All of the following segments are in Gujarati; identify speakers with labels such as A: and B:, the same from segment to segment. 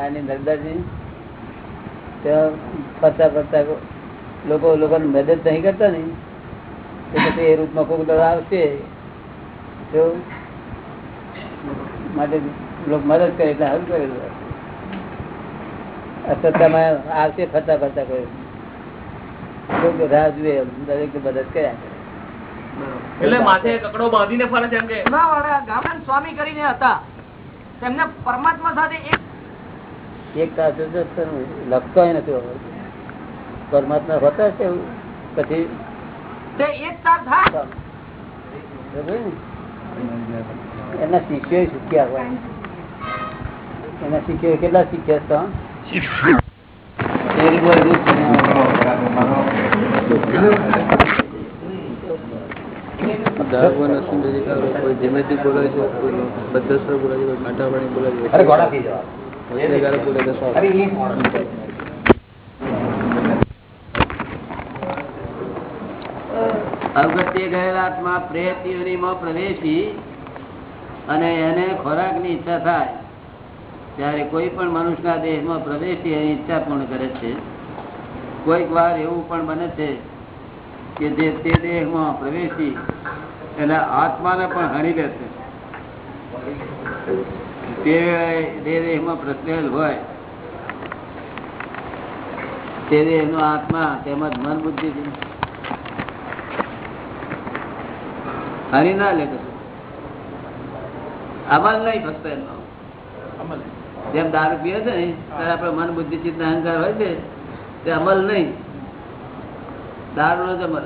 A: અને નર્મદાજી ત્યાં ફરતા ફરતા લોકો લોકોને મદદ નહીં કરતા ને તો પછી એ રૂટમાં કોઈક દળ આવશે તો માટે લોકો મદદ કરે એટલે સારું કરેલું અસત્તામાં આવશે ફરતા ફરતા કોઈ. લોકો રાહ જુએ દરેક મદદ કર્યા
B: એટલે માથે કકડો બાંધીને ફરે છે એમ કે?
C: સ્વામી કરીને હતા. તેમને પરમાત્મા સાથે એક
A: એક સાચું જ છે ને, લખતો નથી. પરમાત્મા હોતા છે પછી એકતા? એના શિષ્યો શીખ્યા હોય. એના શિષ્યો કેટલા શીખ્યા હતા? તેરી બોલ દૂધ
D: કોઈ ધીમેથી બોલે છે કોઈ બદ્ધસ્વર બોલે છે કોઈ કાંટાવાળી બોલે છે
A: અરે ઘોડા પી જવા.
D: વચ્ચે બોલે તો સાવ.
A: અવગત્ય ગયેલા આત્મા પ્રેત યોનિમાં પ્રવેશી અને એને ખોરાકની ઈચ્છા થાય ત્યારે કોઈ પણ મનુષ્યના દેહમાં પ્રવેશી એની ઈચ્છા પૂર્ણ કરે છે કોઈક વાર એવું પણ બને છે કે જે તે દેહમાં પ્રવેશી એના આત્માને પણ હણી લેશે તે દેહમાં પ્રસરેલ હોય તે દેહનો આત્મા તેમજ મન બુદ્ધિ હરી ના લે. અમલ નહીં ફક્ત એનો. જેમ દારૂ પીએ છે ને ત્યારે આપણે મન બુદ્ધિ ચિત્ત અહંકાર હોય છે તે અમલ નહીં. દારૂ નો જ અમલ.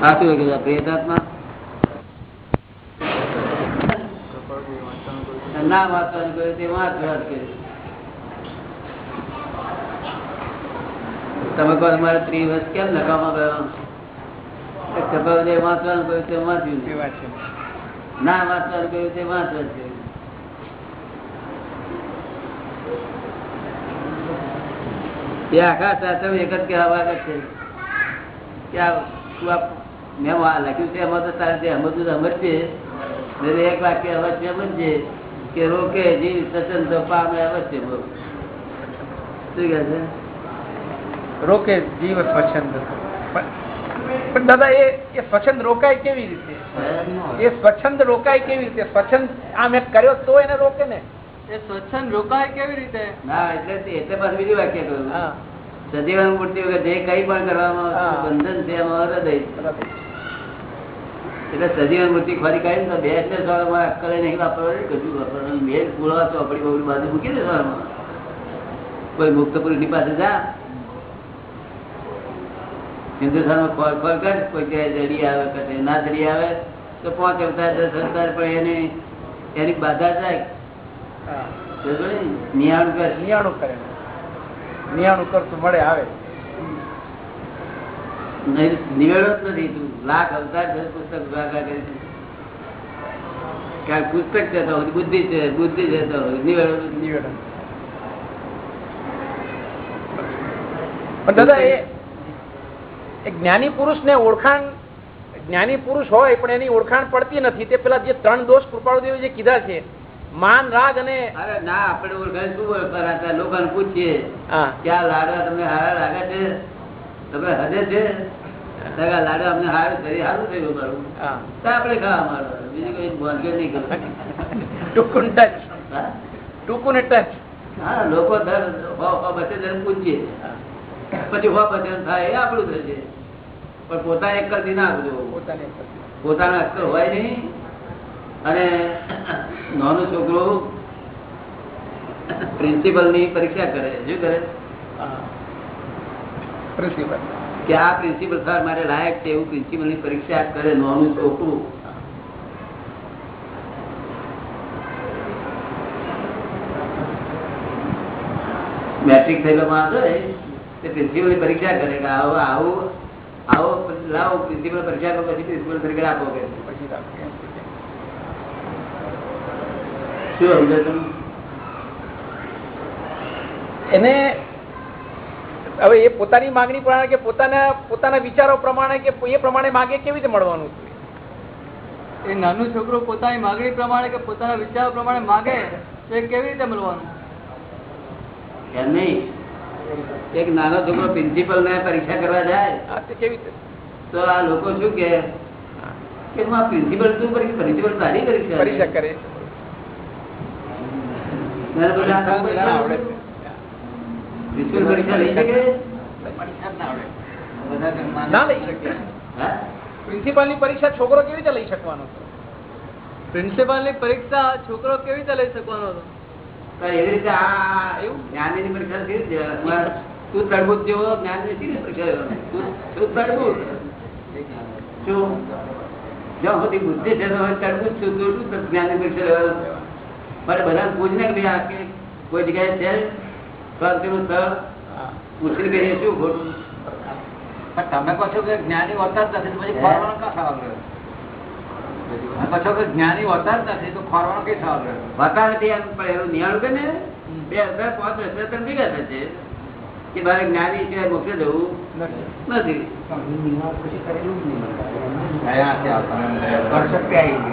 A: આ શું કીધું પ્રેતાત્મા ના વાંચવાનું કહ્યું તે વાંચવાનું કહ્યું તમે કહો તમારે ત્રીસ વર્ષ કેમ નકામાં ગયો વાંચવાનું કહ્યું તે વાંચ્યું. ના વાંચવાનું કહ્યું તે વાંચવાનું છે એ આખા શાસ્ત્ર એક જ કહેવા છે કે મેં લખ્યું છે એમાં તો તારે તે સમજવું સમજશે એક વાક્ય અવશ્ય સમજે કે રોકે જીવ સચન તો પામે અવશ્ય શું કહે છે?
E: રોકે જીવ પણ પણ દાદા એ એ સ્વચ્છંદ રોકાય કેવી રીતે? એ સ્વચ્છંદ રોકાય કેવી રીતે? સ્વચ્છંદ આ મેં કર્યો તો એને રોકે ને?
C: એ સ્વચ્છંદ રોકાય કેવી રીતે?
A: ના એટલે એટલે પાછું બીજી વાક્ય કહ્યું
E: હા.
A: સજીવન મૂર્તિ વગર જે કઈ પણ કરવામાં બંધન છે એમાં હૃદય એટલે સજીવન મૂર્તિ ખોરી કાઢી ને બે એટલે સવારમાં અક્કલે નહીં વાપરવાની કશું વાપરવાનું મેલ પૂરવા ચોપડી બગડી બાજુ મૂકી દે સવારમાં કોઈ મુક્ત પુરુષની પાસે જા. હિન્દુસ્તાનમાં ખોર ખોર કર કોઈ જગ્યાએ જડી આવે કશે ના જડી આવે તો પાંચ અવતાર દસ અવતાર પણ એને એની બાધા જાય
E: હા
A: સમજો ને? નિયાણ કર.
E: નિયાણું કરે. નિયાણું કરતું મળે આવે.
A: નિવેડો જ નથી તું. લાખ અવતાર પુસ્તક ભાગા કરી. પુસ્તક બુદ્ધિ છે બુદ્ધિ છે તો નિવેડો
E: નિવેડો દાદા એ જ્ઞાની પુરુષ ને ઓળખાણ જ્ઞાની પુરુષ હોય પણ એની ઓળખાણ પડતી નથી. તે પેલા જે ત્રણ દોષ કૃપાળુદેવે જે કીધા છે માન રાગ અને
A: અરે ના આપણે ઓળખાણ શું ઓળખાતા લોકોને પૂછીએ. કે આ લાડવા તમને હારા લાગે છે? તમે હદે છે? લાડવા અમને હારું શરીર હારું થયું મારું. તો આપણે ખાવા મારો બીજું કઈ ભાનગડ નહીં કરવું
E: ટૂંકું ટચ. ટૂંકું ને ટચ.
A: હા લોકો દર હો બચે પૂછીએ. પછી હો બચે થાય એ આપણું થશે. પણ પોતાને એક કરતી ના આપજો
E: પોતાની
A: અક્કલ હોય નહીં. અને નાનું છોકરો પ્રિન્સિપલની પરીક્ષા કરે. શું કરે?
E: પ્રિન્સિપલ
A: કે આ પ્રિન્સિપલ સર મારે લાયક છે એવું પ્રિન્સિપલની પરીક્ષા કરે નાનું છોકરું. મેટ્રિક થયેલો માણસ હોય તે પ્રિન્સિપલની પરીક્ષા કરે કે આવો આવું. આવો લાવો પ્રિન્સિપલ પરીક્ષા કરો પછી પ્રિન્સિપલ તરીકે આપો કે.
E: પછી
A: શું સમજો તમે
E: એને હવે એ પોતાની માંગણી પ્રમાણે કે પોતાના પોતાના વિચારો પ્રમાણે કે એ પ્રમાણે માગે કેવી રીતે મળવાનું?
F: એ નાનું છોકરો પોતાની માગણી પ્રમાણે કે પોતાના વિચારો પ્રમાણે માગે તો એ કેવી રીતે મળવાનું?
A: નહીં. એક નાનો છોકરો પ્રિન્સિપલ ને પરીક્ષા કરવા જાય
E: તે કેવી રીતે?
A: તો આ લોકો શું કે કે હું આ પ્રિન્સિપલ શું પરીક્ષા પ્રિન્સિપલ તારી પરીક્ષા
E: પરીક્ષા કરે
A: ત્યારે બધા
E: આવડે
A: પ્રિન્સિપલ પરીક્ષા લઈ શકે
E: ના લઈ શકે. પ્રિન્સિપાલની પરીક્ષા છોકરો કેવી રીતે લઈ શકવાનો
F: પ્રિન્સિપાલની પરીક્ષા છોકરો કેવી રીતે લઈ શકવાનો હતો
A: એવી રીતે આ પરીક્ષા કેવી તું તરબૂચ જેવો પરીક્ષા તું- શું? જ્યાં સુધી બુદ્ધિ છે તું શું જ્ઞાનની પરીક્ષા? મારે બધા પૂછને કે આ કે કોઈ જગ્યાએ છે? શાંતિનું સ્થળ? પૂછીને કહીએ શું ખોટું?
C: તમે કહો છો કે જ્ઞાની હોતા જ નથી પછી ખોરવાનો ક્યાં સવાલ રહ્યો કહો તો જ્ઞાની હોતા જ નથી તો ખોરવાનો કઈ સવાલ
A: હોતા નથી એમ પણ એનું નિહાળું કે ને? બે હજાર પાંચ હજાર ત્રણ ભેગા થશે કે મારે જ્ઞાની સિવાય મોકલે જવું? નથી.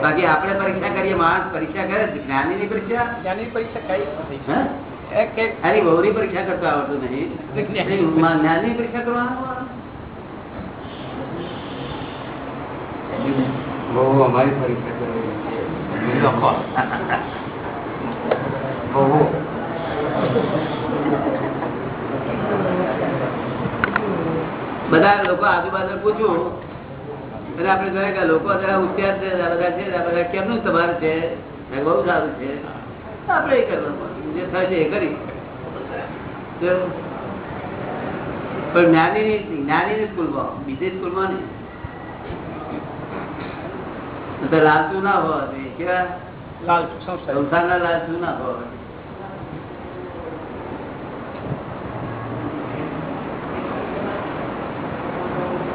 A: બાકી આપણે પરીક્ષા કરીએ માણસ પરીક્ષા કરે છે જ્ઞાની ની પરીક્ષા
E: જ્ઞાની પરીક્ષા કઈ નથી
A: ખાલી બહુની પરીક્ષા કરતા આવડતું નહીં જ્ઞાની પરીક્ષા કરવાનું?
C: અમારી પરીક્ષા
A: બધા લોકો આજુબાજુ પૂછ્યું અને આપણે જોઈએ કે લોકો જરા હોશિયાર છે બધા છે બધા કેમનું તમારે છે? બહુ સારું છે. આપણે એ કરવાનું જે થાય છે એ કરી. પણ જ્ઞાની જ્ઞાની સ્કૂલમાં, બીજી સ્કૂલમાં નહીં. લાલચુ ના હોવા જોઈએ કેવા?
E: લાલ સંસ્થા
A: સંસારના લાલચુ ના હોવા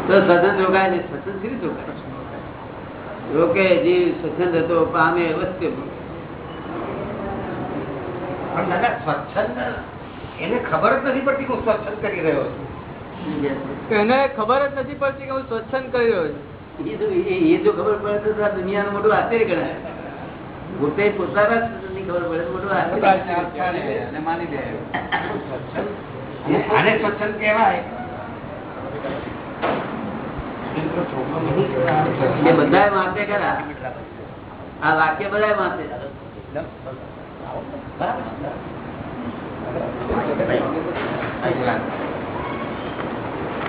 A: તો સદન રોકાય ને સત્સંગ કેવી રોકાય? રોકે જીવ હતો પામે
C: સ્વચ્છંદ એને ખબર જ નથી પડતી કે હું સ્વચ્છંદ કરી રહ્યો છું?
F: એને ખબર જ નથી પડતી કે હું સ્વચ્છંદ કરી રહ્યો છું.
A: એ જો- ખબર પડે તો આ દુનિયાનું મોટું આશ્ચર્ય ગણાય. પોતે પોતાના ની ખબર પડે મોટું આશ્ચર્ય
C: માની લે આને સ્વચ્છંદ કહેવાય.
A: એ બધા વાંચે ખરા. આ વાક્ય બધા વાંચે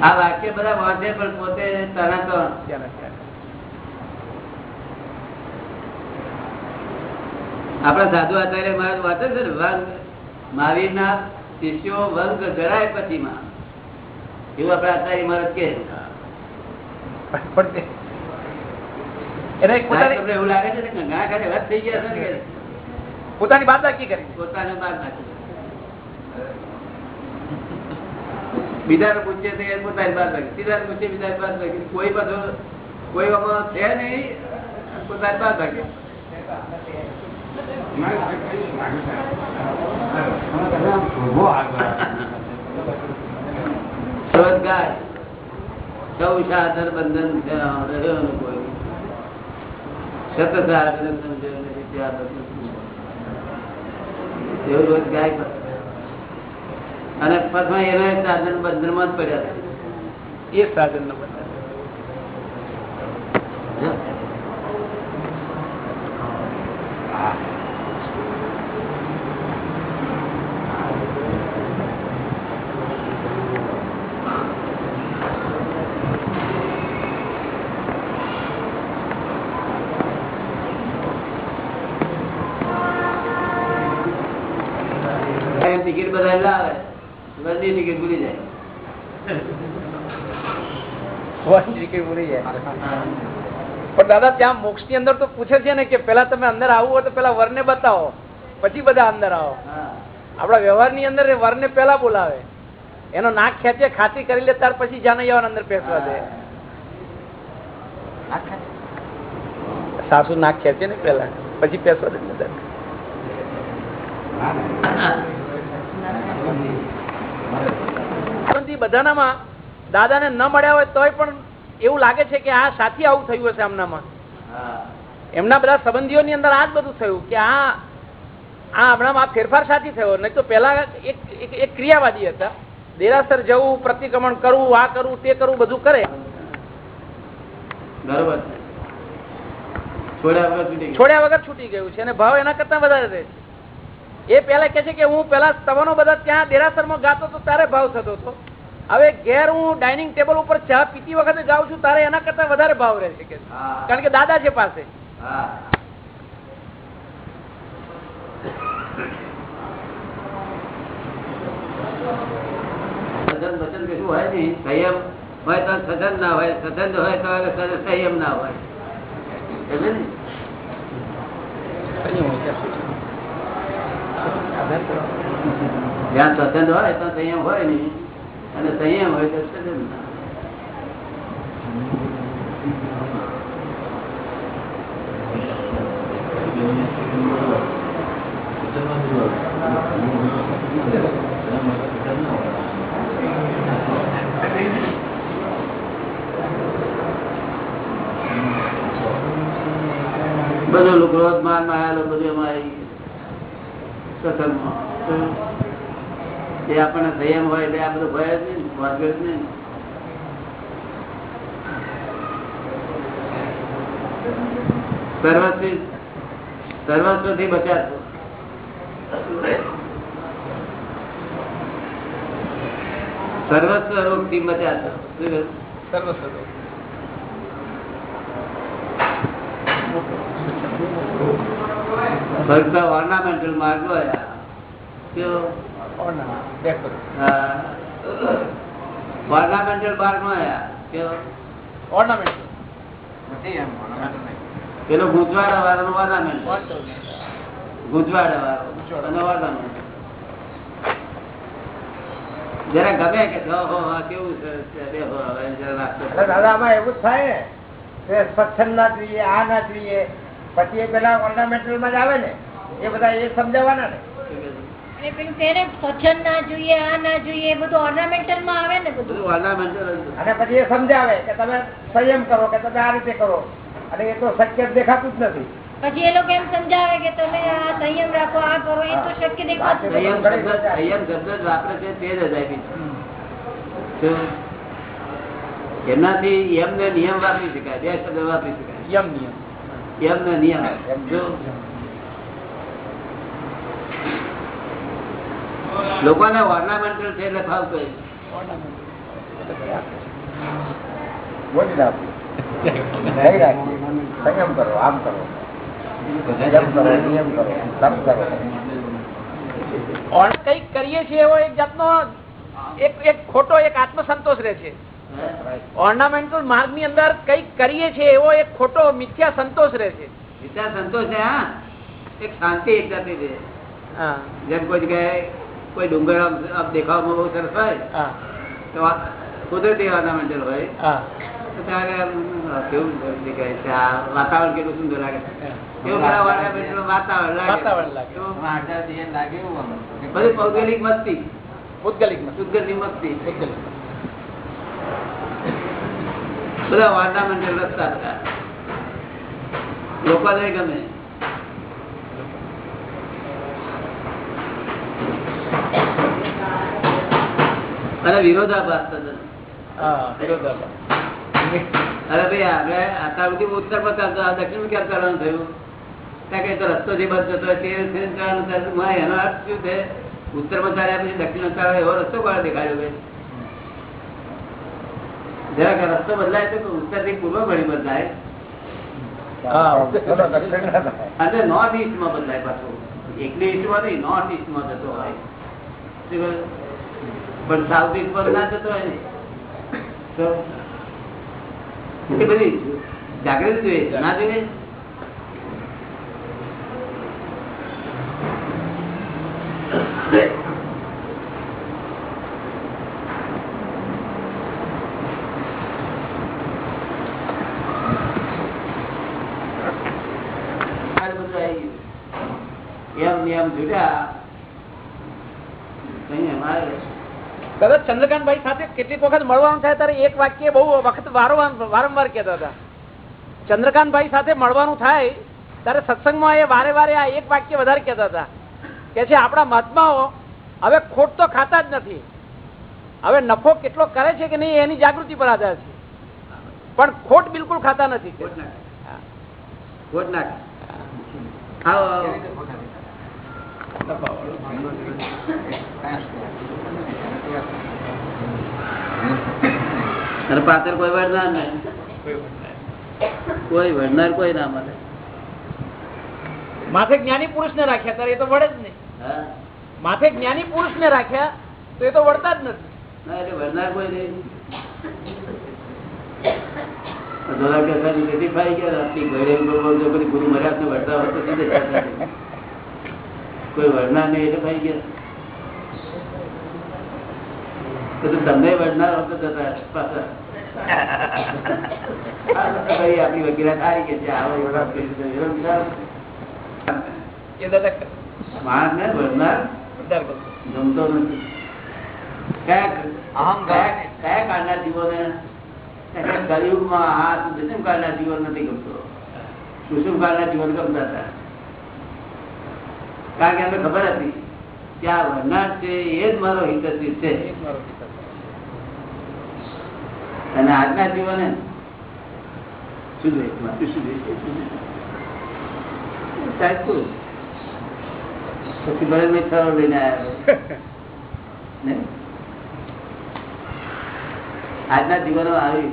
A: આ વાક્ય બધા વાંચે પણ પોતે તરત આપડા સાધુ આચાર્ય મહારાજ વાંચે છે ને વર્ગ મહાવીર ના શિષ્યો વર્ગ જરાય પછી માં એવું આપડા આચાર્ય મહારાજ કે
E: પોતાની
A: તમને એવું લાગે છે કે ઘણા ખરા વાત થઈ ગયા ને કે
E: પોતાની બાદબાકી કરી.
A: પોતાને બાદ નાખી બીજા પૂછે તો એ પોતાની બાદ નાખી સીધા પૂછે બીજા બાદ નાખી કોઈ બધો કોઈ આમાં છે નહીં પોતાની બાદ નાખી રોજગાર સૌ સાધન બંધન છે, રહ્યો ને કોઈ. સત સાધન સમજ્યો નથી ત્યાં બધું એવું રોજ ગાય કરે. અને પછી એના સાધન બંધનમાં જ પડ્યા
E: એ સાધન નો
A: ટિકિટ બધા લાવે. બધી ટિકિટ ભૂલી જાય.
E: પણ દાદા ત્યાં મોક્ષની અંદર તો પૂછે છે ને કે પેલા તમે અંદર આવવું હોય તો પેલા વર ને બતાવો. પછી બધા અંદર આવો. આપડા વ્યવહારની અંદર વર ને પેલા બોલાવે. એનો નાક ખેંચે ખાતી કરી લે ત્યાર પછી જાને જવાન અંદર પેસવા દે. સાસુ નાક ખેંચે ને પેલા પછી પેસવા દે અંદર. બધાનામાં દાદાને ન મળ્યા હોય તોય પણ એવું લાગે છે કે આ સાથી આવું થયું હશે એમનામાં એમના બધા સંબંધીઓની અંદર આ જ બધું થયું કે આ આ હમણાં આ ફેરફાર સાથી થયો. નહીં તો પેલા એક એક- ક્રિયાવાદી હતા. દેરાસર જવું પ્રતિક્રમણ કરવું આ કરવું તે કરવું બધું કરે.
A: બરોબર છોડ્યા વગર છૂટી ગયું.
E: છોડ્યા વગર છૂટી ગયું છે અને ભાવ એના કરતા વધારે રહે છે. એ પેલા કે છે કે હું પેલા તવાનો બધા ત્યાં દેરાસરમાં ગાતો તો તારે ભાવ થતો હતો. હવે ઘેર હું ડાઇનિંગ ટેબલ ઉપર ચા પીતી વખતે જાઉં છું તારે એના કરતા વધારે ભાવ રહે છે કે કારણ કે દાદા છે પાસે.
A: હોય નહીં. સંયમ હોય તો સજન ના હોય સજન હોય તો સંયમ ના હોય. ને? જ્યાં સ્વતંત્ર હોય તો સંયમ હોય નહીં. અને સંયમ હોય તો સ્વતંત્ર બધું ક્રોધ માન માયા બધું એમાં તો એ આપણને સંયમ હોય એટલે આ બધું ભય જ નહીં વાગ્યો જ નહીં સર્વસ્વી, સર્વસ્વથી બચાતો સર્વસ્વ રોગથી બચાતો સર્વસ્વ કહ્યું? ફક્ત ઓર્નામેન્ટલ માર્ગ ઓર્નામેન્ટલ માર્ગ
C: ornamental નહીં.
A: પેલો ગુંચવાડા વાળાનો ઓર્નામેન્ટ ગુંચવાડા વાળો ઓર્નામેન્ટ જરા ગમે કે કેવું
G: દાદા, આમાં એવું થાય ને, કે સ્વચ્છંદ ના જોઈએ, આ ના જોઈએ. પછી એ પેલા ઓર્નામેન્ટલમાં જ આવે ને એ બધા એ સમજાવવાના ને.
H: પેલું કહે ને ના જોઈએ આ ના જોઈએ એ બધું ઓર્નામેન્ટલમાં આવે ને બધું?
A: બધું ઓર્નામેન્ટલ
G: અને પછી એ સમજાવે કે તમે સંયમ કરો કે તમે આ રીતે કરો. અને એ તો શક્ય દેખાતું જ નથી.
H: પછી એ લોકો એમ સમજાવે કે તમે આ સંયમ રાખો આ કરો એ તો શક્ય દેખાતું
A: સંયમ શબ્દ જ વાપરે છે તે જ અજાયબી છે. એમનાથી એમને નિયમ વાપરી શકાય બે શબ્દ વાપરી શકાય.
E: યમ નિયમ.
A: એમ ને નિયમ લોકોને ઓર્નામેન્ટલ છે એટલે
G: સંયમ કરો આમ
E: કંઈક કરીએ છીએ એવો એક જાતનો એક એક ખોટો એક આત્મસંતોષ રહે છે? ઓર્નામેન્ટલ માર્ગની અંદર કઈ કરીએ છીએ એવો એક ખોટો મિથ્યા સંતોષ રહે છે.
A: મિથ્યા સંતોષ છે હા. એક શાંતિ એક જતી છે. જેમ કોઈ જગ્યાએ કોઈ ડુંગર દેખાવામાં બહુ સરસ હોય તો કુદરતી ઓર્નામેન્ટલ હોય. તો ત્યારે કેવું દેખાય છે આ વાતાવરણ કેટલું સુંદર લાગે. વાતાવરણ લાગે.
E: વાતાવરણ લાગે.
A: તો
C: આમાં લાગે એવું આમ.
A: બધું ભૌગોલિક મસ્તી.
E: ભૌગોલિક
A: મસ્તી.
E: ભૌગોલિક
A: બધા ઓર્નામેન્ટલ રસ્તા હતા. નહીં ગમે. અને વિરોધાભાસ અરે ભાઈ આપડે સુધી ઉત્તરમાં ચાલતો દક્ષિણ ક્યાં કરવાનું થયું. ત્યાં કઈ તો રસ્તો જે બંધ થતો તે એનો અર્થ શું છે? ઉત્તરમાં ચાલ્યા પછી દક્ષિણ ચાલે એવો રસ્તો કોણે દેખાડ્યો ભાઈ? જરાક રસ્તો બદલાય તો ઉત્તરથી પૂર્વ ઘડી બદલાય. અને નોર્થ ઈસ્ટમાં બદલાય પાછો. એકલી ઈસ્ટમાં નહીં નોર્થ ઈસ્ટમાં જતો હોય. પણ સાઉથ ઈસ્ટ પર ના જતો હોય ને. બધી જાગૃતિ જોઈએ ના જોઈએ. આ બધું આવી
E: દાદા ચંદ્રકાંતભાઈ સાથે કેટલીક વખત મળવાનું થાય ત્યારે એક વાક્ય બહુ વખત વારંવાર કહેતા હતા ચંદ્રકાંતભાઈ સાથે મળવાનું થાય ત્યારે સત્સંગમાં એ વારે વારે આ એક વાક્ય વધારે કહેતા હતા કે છે આપણા મહાત્માઓ હવે ખોટ તો ખાતા જ નથી. હવે નફો કેટલો કરે છે કે નહીં એની જાગૃતિ પર આધાર છે. પણ ખોટ બિલકુલ ખાતા નથી.
A: ખોટ ના ખોટ નાખે આવો આવો.
C: કેવી રીતે ખોટા
A: અને પાછળ કોઈ વળનાર નહીં કોઈ વળનાર કોઈ ના મળે.
E: માથે જ્ઞાની પુરુષ ને રાખ્યા ત્યારે એ તો વળે જ નહીં.
A: હા.
E: માથે જ્ઞાની પુરુષ ને રાખ્યા તો એ તો વળતા જ નથી.
A: ના એટલે વળનાર કોઈ નહીં. ગુરુ મર્યાદ ને વળતા હોય તો. કોઈ વળનાર નહીં એટલે ભાઈ ગયા? તમને વળનાર હોત જતા પાછા. આપણી વકીલાત છે આવો વળનાર
E: વધારે
A: નથી. કયા કયા કયા કાળના જીવોને કલયુગમાં આ સુષુમ કાળના જીવન નથી ગમતો. સુષુમ કાળના જીવન ગમતા હતા. કારણ કે એમને ખબર હતી કે આ વરનાર છે એ જ મારો હિતથી છે. અને આજના જીવને શું જોઈએ? શું જોઈએ? સાહેબ શું? પછી ભલે મેં થરો લઈને આવ્યો ને? આજના જીવનો આવી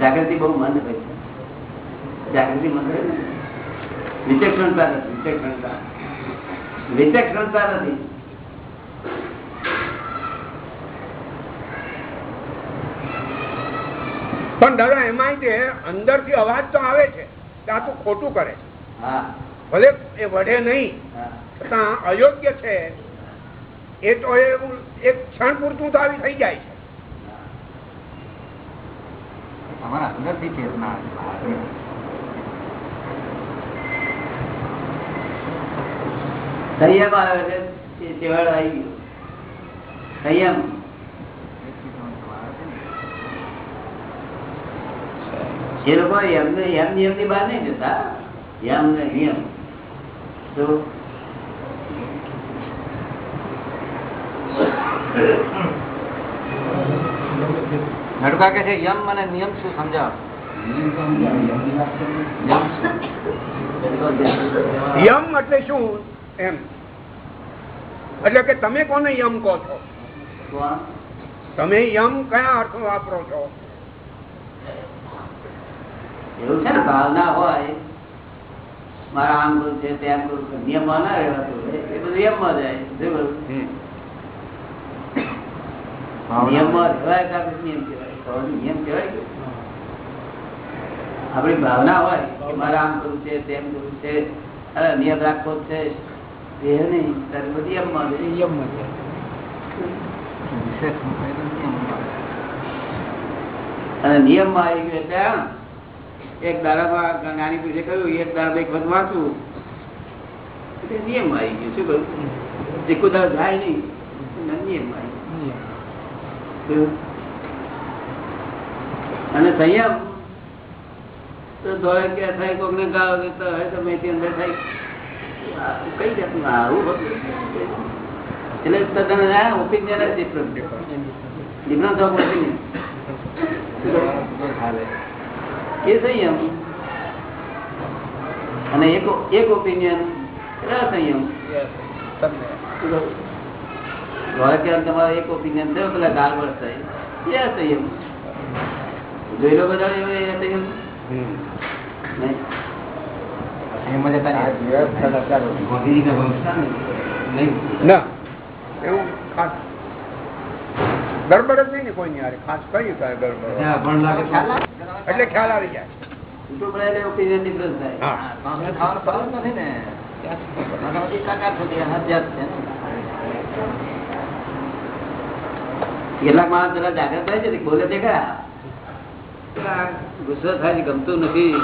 A: જાગૃતિ બહુ મંદ હોય છે. જાગૃતિ મંદ હોય ને? વિચક્ષણતા નથી વિચક્ષણતા વિચક્ષણતા નથી.
I: પણ દાદા એમાં અંદરથી અવાજ તો આવે છે આ તું ખોટું કરે છે. ભલે એ વઢે નહીં છતાં અયોગ્ય છે. એ તો એક ક્ષણ પૂરતું તો આવી થઈ જાય છે.
C: તમારા અંદરથી ચેતના છે બહારની.
A: સંયમ આવે છે તે છેવાડો આવી ગયો. સંયમ
C: એ
A: લોકો એમને એમ નિયમની બહાર નહીં જતા એમ ને નિયમ તો
C: નડકા કે છે યમ અને નિયમ શું સમજાવો? યમ
I: એટલે શું? એમ. એટલે કે તમે કોને યમ કહો છો? તમે યમ કયા અર્થ વાપરો છો?
A: એવું છે ને ભાવના હોય મારા આમ ગુરુ છે તેમ ગુરુ છું નિયમમાં ના રહેવાતું. એ બધું નિયમમાં જાય નિયમમાં રહેવાય તો નિયમ કહેવાય? નિયમ કહેવાય આપણી ભાવના હોય મારા આમ ગુરુ છે તેમ ગુરુ છે નિયમ રાખવો છે એ નહીં ત્યારે બધું. અને નિયમમાં આવી ગયો એટલે એક દાડામાં નાની પૂછે કહ્યું એક દાડા એક વખત વાંચવું એટલે નિયમમાં આવી ગયું. શું કહ્યું? જે કુદાળ જાય નહીં નિયમ નિયમમાં આવી ગયું. અને સંયમ? તો ધોળે ક્યાં થાય કોકને ગાવ તો હવે તો મેથી અંદર થાય. કઈ જાતનું આવું એટલે તદ્દન ઓપિનિયન જ ડિફરન્ટ ડિફરન્સ ઓફ
C: ઓપિનિયન
A: એ સંયમ. અને એક એક ઓપિનિયન સંયમ. તમારો એક ઓપિનિયન થયો પેલા ગાળ થાય. એ સંયમ. જોઈ લો બધા એ સંયમ? નહીં.
C: એમાં જતા ને?
I: એવું ખાસ. ગડબડ જ નહીં ને કોઈ યાર ખાસ કઈ
C: આવે?
I: એટલે ખ્યાલ આવી જાય.
A: કેટલાક માણસ જરા જાગ્રત થાય છે બોલે છે ખરા ગુસ્સો થાય છે ગમતું નથી.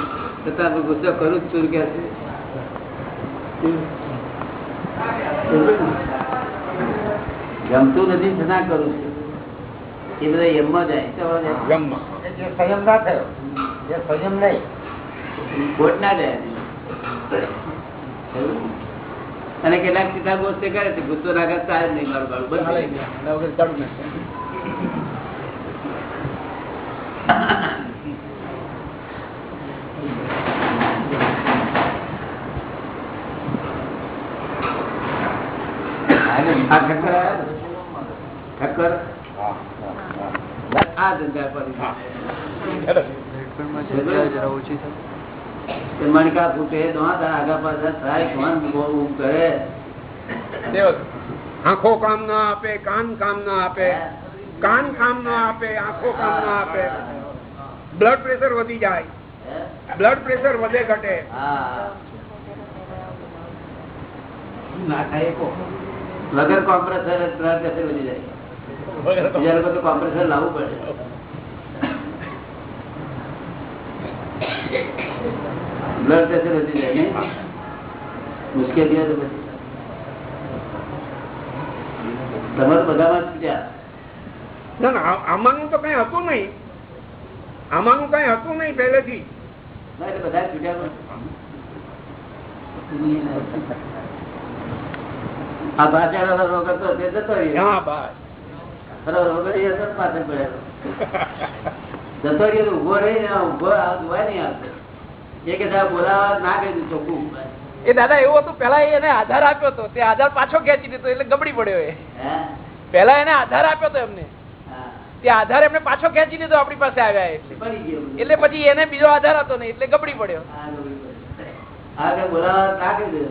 A: છતાં હું ગુસ્સો કરું જ છું કે છે ગમતું નથી છતાં કરું છું. એ બધા એમમાં જાય
G: સંયમ ના થયો જે સંયમ નહીં.
A: ખોટ ના જાય. અને કેટલાક સીધા ગોસ્તે કરે છે ગુસ્સો ના કરતા જ નહીં મારું બાળું. બંધ થઈ ગયું.
E: એના વગર ચાલુ નથી.
A: આ ઠક્કર આવ્યા ને? ઠક્કર? આ ધંધા પર
D: પ્લેટફોર્મમાં જગ્યા જરા ઓછી થાય
A: તે મણકા ફૂટે દોત આગા પાછા થાય કોણ બહુ ઊંઘ કરે?
E: તે વખત.
I: આંખો કામ ના આપે કાન કામ ના આપે કાન કામ ના આપે આંખો કામ ના આપે. બ્લડ પ્રેશર વધી જાય.
A: હે?
I: બ્લડ પ્રેશર વધે ઘટે.
A: હા. વગર કોમ્પ્રેસર બ્લડ પ્રેશર વધી જાય. બીજા લોકો તો કોમ્પ્રેસર લાવવું પડે. બ્લડ પ્રેશર વધી જાય નહીં મુશ્કેલીઓ તો બધી તમારું બધામાં છૂટ્યા
I: ના ના આમાંનું તો કઈ હતું નહીં. આમાંનું કઈ હતું નહીં પહેલેથી.
A: બધા છૂટ્યા. આ ભાષાનો રોગ હતો તે જતો રહ્યો.
I: હા બસ
A: ખરો રોગ રહ્યો તો પાછળ પડેલો જતો રહ્યો ઊભો રહી ઊભો આ નહીં આવતો. એ કે બોલાવા ના કહી ચોખ્ખું
E: એ દાદા એવું હતું પેલા એને આધાર આપ્યો હતો તે આધાર પાછો ખેંચી દીધો એટલે ગબડી પડ્યો એ. પેલા એને આધાર આપ્યો હતો એમને. તે આધાર એમને પાછો ખેંચી દીધો આપણી પાસે આવ્યા એટલે એટલે પછી એને બીજો આધાર હતો નહીં એટલે ગબડી પડ્યો.
A: બોલાવા ના કહી દીધો?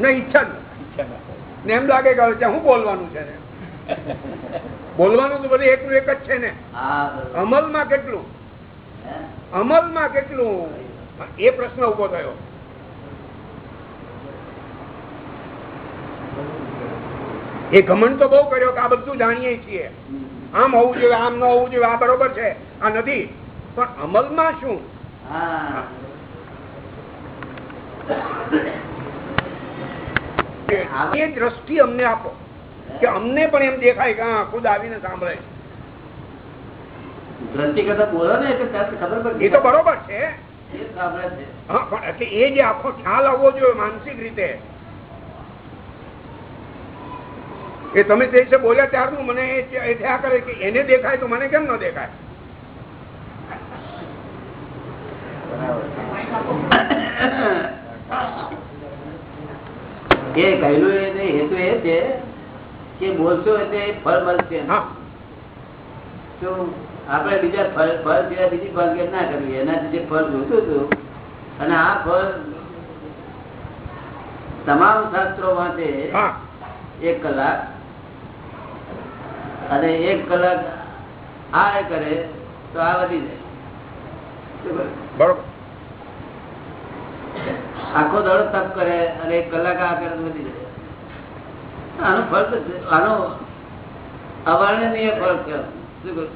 I: ના ઈચ્છા ને એમ લાગે કે હું બોલવાનું છે બોલવાનું તો બધું એકનું એક જ છે ને. અમલમાં કેટલું? અમલમાં કેટલું? એ પ્રશ્ન ઊભો થયો. એ ઘમંડ તો બહુ કર્યો કે આ બધું જાણીએ છીએ. આમ હોવું જોઈએ આમ ન હોવું જોઈએ આ બરોબર છે આ નથી. પણ અમલમાં શું?
A: હા.
I: એ દ્રષ્ટિ અમને આપો. કે અમને પણ એમ દેખાય કે હા ખુદ આવીને સાંભળે
A: દ્રષ્ટિ કરતા બોલો ને ખબર
I: એ તો બરોબર છે.
A: એ સાંભળે છે.
I: હા પણ એટલે એ જે આખો ખ્યાલ આવવો જોઈએ માનસિક રીતે. એ તમે તે વિશે બોલ્યા ત્યારનું મને એ થયા કરે કે એને દેખાય તો મને કેમ ન દેખાય?
A: એ કહેલું એ હેતુ એ છે કે બોલશો એટલે ફળ મળશે. તો આપણે બીજા ફળ ફળ સિવાય બીજી ફળ ના કરવી એનાથી જે ફળ જોતું હતું અને આ ફળ તમામ શાસ્ત્રો વાંચે એક કલાક અને એક કલાક આ કરે તો આ વધી જાય.
I: બરોબર.
A: આખો દડો તપ કરે અને એક કલાક આ કરે મળી જાય. આનો ફળ આનો અવર્ણનીય ફળ છે. શું?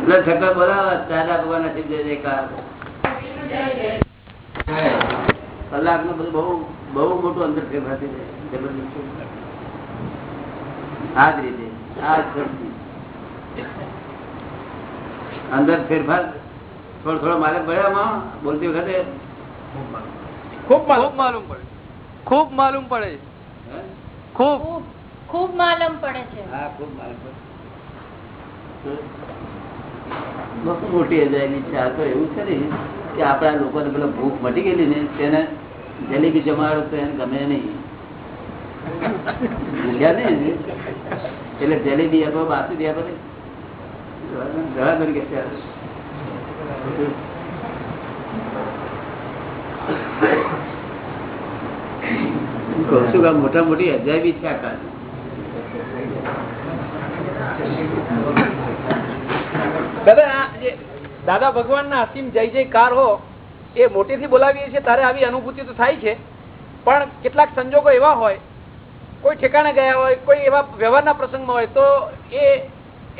A: એટલે ઠક્કર બોલાવા ભગવાન નથી કલાકનું બધું બહુ બહુ મોટું અંદર ફેરફાતી જાય આ જ રીતે, આ જ. અંદર ફેરફાર થોડો થોડો માલક પડ્યા બોલતી વખતે?
E: ખૂબ
F: ખૂબ માલુમ પડે. ખૂબ માલુમ પડે? ખૂબ.
H: ખૂબ ખૂબ પડે છે.
A: હા ખૂબ માલુમ પડે. બહુ મોટી અજાયબી છે. આ તો એવું છે ને કે આપણા લોકોને પેલો ભૂખ મટી ગયેલી ને તેને જલેબી જમાડો તો એને ગમે નહીં. ભૂખ્યા નહીં. ને એટલે જલેબી આપો બાસુદી આપો છું. કે મોટા મોટી અજાયબી છે આ
E: દાદા ભગવાન ના અસીમ જય જયકાર હો, એ મોટેથી બોલાવીએ છીએ ત્યારે આવી અનુભૂતિ તો થાય છે. પણ કેટલાક સંજોગો એવા હોય, કોઈ ઠેકાણે ગયા હોય, કોઈ એવા વ્યવહારના પ્રસંગમાં હોય, તો એ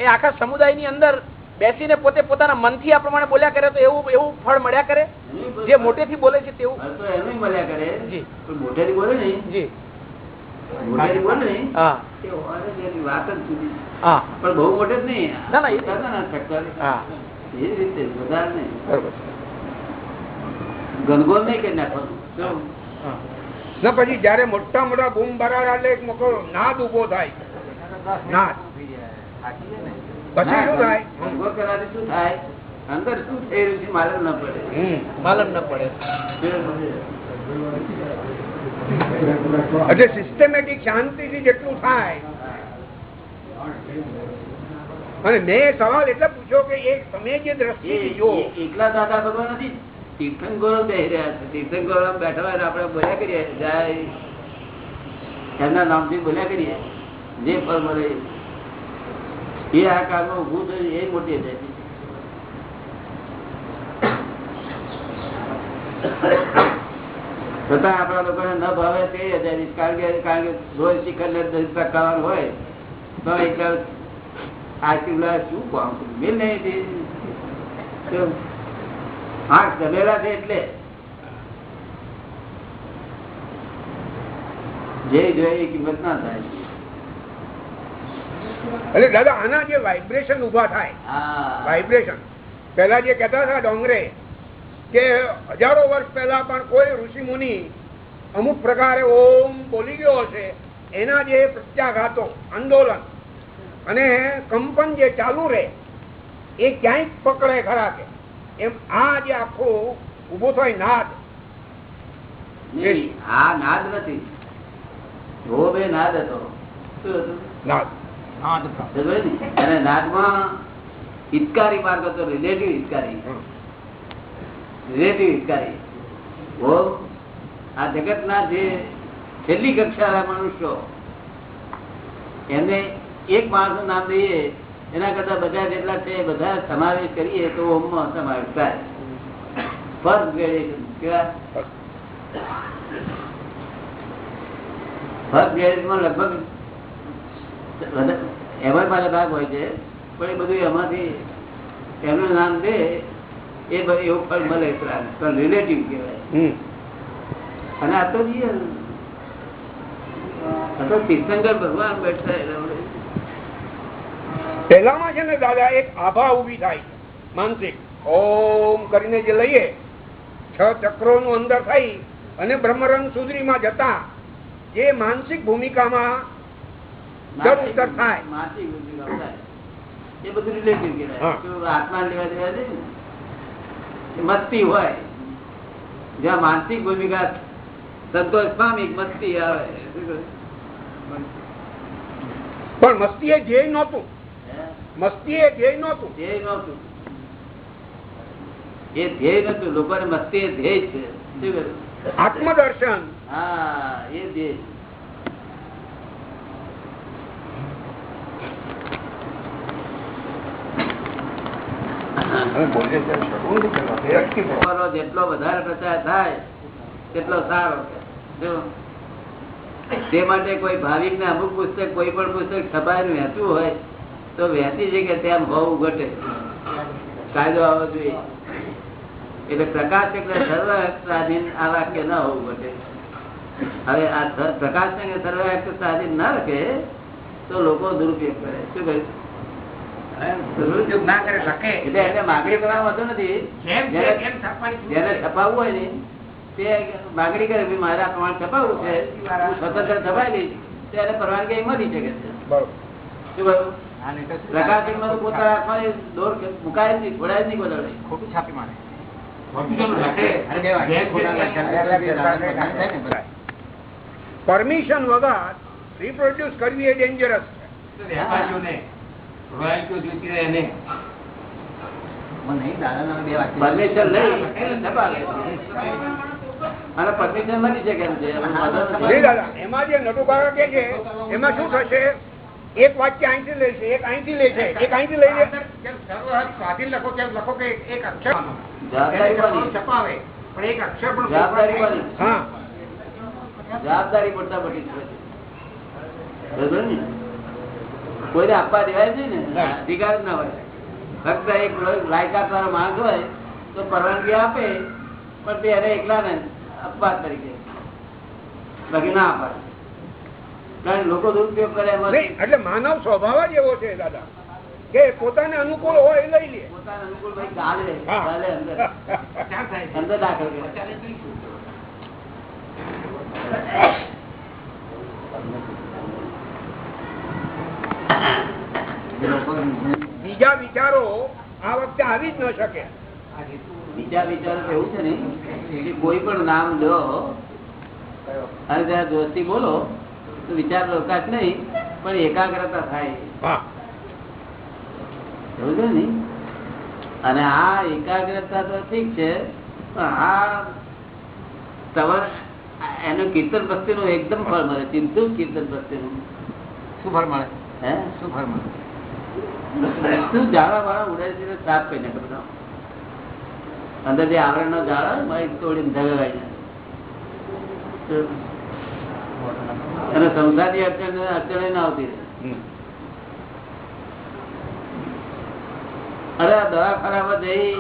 E: એ આખા સમુદાયની અંદર બેસીને પોતે પોતાના મનથી આ પ્રમાણે બોલ્યા કરે તો એવું એવું ફળ મળ્યા કરે? જે મોટેથી બોલે છે તેવું.
A: એનું મળ્યા કરે.
E: જી.
A: પણ મોટેથી બોલે ને
E: જી.
A: મોટેથી બોલે ને
E: હા.
A: એ ઓરે જેની વાત જ જુદી.
E: હા.
A: પણ બહુ મોટે જ નહીં.
E: ના, ના, એ
A: પોતા હતા ને ચક્કર
E: હા.
A: એ રીતે વધારે નહીં.
E: બરોબર.
A: ગનગોન નહીં કરી નાખવાનું. જો,
I: પછી જયારે મોટા મોટા બૂમ બરાડા એટલે એક મોટો નાદ ઊભો થાય. નાદ. પછી શું થાય?
A: ગનગો કરવાથી શું થાય? અંદર શું થઈ રહ્યું છે માલમ ન પડે.
E: માલમ ન પડે.
I: એટલે સિસ્ટમેટિક શાંતિથી જેટલું થાય. અને મેં સવાલ એટલે પૂછ્યો કે એક તમે જે દ્રષ્ટિથી જો
A: એકલા દાદા ભગવાન નથી. તીર્થંકરો બેસી રહ્યા છે. તીર્થંકરો બેઠા હોય આપણે બોલ્યા કરીએ. જાય. એમના નામથી બોલ્યા કરીએ. જે ફળ મળે એ. આ કાળમાં ઉભું થયું એ મોટી છતાં આપણા લોકોને ન ભાવે તે હજારી કારણ કે કારણ કે રોજ શિખર ને દસ ટકાવાનું હોય, તો એકલા આશીર્વાદ શું કામ મેલ નહીં? આંખ જમેલા છે એટલે જે જોઈએ કિંમત ના થાય
I: એટલે દાદા આના જે વાઇબ્રેશન ઊભા થાય વાઇબ્રેશન પેલા જે કહેતા હતા ડોંગરે કે હજારો વર્ષ પહેલા પણ કોઈ ઋષિ મુનિ અમુક પ્રકારે ઓમ બોલી ગયો હશે એના જે પ્રત્યાઘાતો આંદોલન અને કંપન જે ચાલુ રહે એ ક્યાંય પકડે ખરા કે? એમ આ જે આખો ઊભો થાય નાદ.
A: આ નાદ નથી. નાદ હતો?
I: નાદ?
A: અને નાદમાં હિતકારી માર્ગ હતો રિલેટિવ હિતકારી. રિલેટિવ હિતકારી. ઓમ આ જગતના જે છેલ્લી કક્ષાના મનુષ્યો એમને એક માણસનું નામ દઈએ એના કરતા બધા જેટલા છે બધા સમાવેશ કરીએ તો ઓમમાં સમાવેશ થાય. ફર્સ્ટ ગ્રેડેશન કેવા? ફર્સ્ટ ગ્રેડેશનમાં લગભગ એમાં પાછા ભાગ હોય છે પણ એ બધું એમાંથી એમનું નામ દે એ એવું ફળ મળે પણ રિલેટિવ કહેવાય. અને આ તો તીર્થંકર ભગવાન બેઠા
I: છે ને દાદા એક આભા ઊભી થાય માનસિક. ઓમ કરીને જે લઈએ છ ચક્રો નું અંદર થઈ અને બ્રહ્મરંગ સુધરીમાં જતા જે માનસિક ભૂમિકામાં દર ઉત્તર થાય.
A: એ બધું રિલેટિવ કહેવાય. આત્મા લેવા દેવા દે ને મસ્તી હોય. જ્યાં માનસિક ભૂમિકા સંતોષ પામી મસ્તી આવે.
I: પણ મસ્તી એ ધ્યેય નહોતું. મસ્તી એ ધ્યેય નહોતું.
A: ધ્યેય નહોતું. એ ધ્યેય નતું લોકોને મસ્તી એ ધ્યેય છે?
I: આત્મદર્શન.
A: હા એ ધ્યેય. અમુક પુસ્તક, કોઈ પણ પુસ્તક છપાયેલું વહેતું હોય, તો વહેતી કે તેમ હોવું ઘટે. કાયદો આવવો જોઈએ. એટલે પ્રકાશ એટલે સર્વ સ્વાધીન આ વાક્ય ના હોવું ઘટે. હવે આ પ્રકાશ ને સર્વ સ્વાધીન ના રાખે, તો લોકો દુરુપયોગ કરે. શું કહ્યું?
C: દુરુપયોગ ના કરે શકે
A: એટલે એને માગણી કરવાનો વાંધો નથી. જેને-. છપાવવું હોય ને તે માગણી કરે મારા પ્રમાણ છપાવવું છે સ્વતંત્ર છપાય લઈશ ત્યારે પરવાનગી મળી શકે
C: તો
A: તો પોતાના હાથમાં દોર મુકાય નહીં નહીં
C: ખોટું છાપી મારે. છે.
I: પરમિશન વગર રિપ્રોડ્યુસ કરવી એ ડેન્જરસ છે.
C: વેપારીઓને રોયલ્ટીઓ જોઈતી રહે એને નહીં દાદાના બે વાક્ય
A: પરમિશન લઈ અને પરમિશન મળી શકે એમ છે. એમાં વાંધો નથી.
I: નહીં દાદા એમાં જે નટુકાકા કે છે એમાં શું થશે? એક વાક્ય અહીંથી લે છે એક અહીંથી લે છે એક અહીંથી લઈ લે.
C: સ્વાધીન લખો કેમ લખો કે એક અક્ષર છપાવે પણ એક અક્ષર પણ
A: જવાબદારી જવાબદારી પડતા પડી છે. બરોબર ને? કોઈને આપવા દેવાય નહીં ને? અધિકાર જ ના હોય. ફક્ત એક લાયકાત વાળો માણસ હોય તો પરવાનગી આપે પણ તે એને એકલા ને અપવાદ તરીકે બાકી ના અપાય. કારણ લોકો દુરુપયોગ કરે એમાં.
I: એટલે માનવ સ્વભાવ જ એવો છે દાદા કે પોતાને અનુકૂળ હોય લઈ લે.
A: પોતાને અનુકૂળ ભાઈ ગાલે ગાલે અંદર. અંદર દાખલ કરે.
I: બીજા વિચારો આ વખતે આવી જ ન શકે.
A: બીજા વિચારો એવું છે ને કે કોઈ પણ નામ લો અને જરા જોશથી બોલો તો વિચાર રોકાશ નહીં પણ એકાગ્રતા થાય. એવું છે ને? અને આ એકાગ્રતા તો ઠીક છે પણ આ તમારે એનું કીર્તન ભક્તિ નું એકદમ ફળ મળે. ચિંતુ કીર્તન ભક્તિ નું
C: શું ફળ મળે?
A: હે?
C: શું ફળ મળે?
A: શું જાળા વાળા ઉડાડી દીધા સાફ કરી નાખે બધા અંદર જે આવરણ નો જાળા હોય, મારી તોડીને ધગાવી અને સંસારની અડચણ અડચણ ના આવતી અરે આ દવાખાનામાં જઈ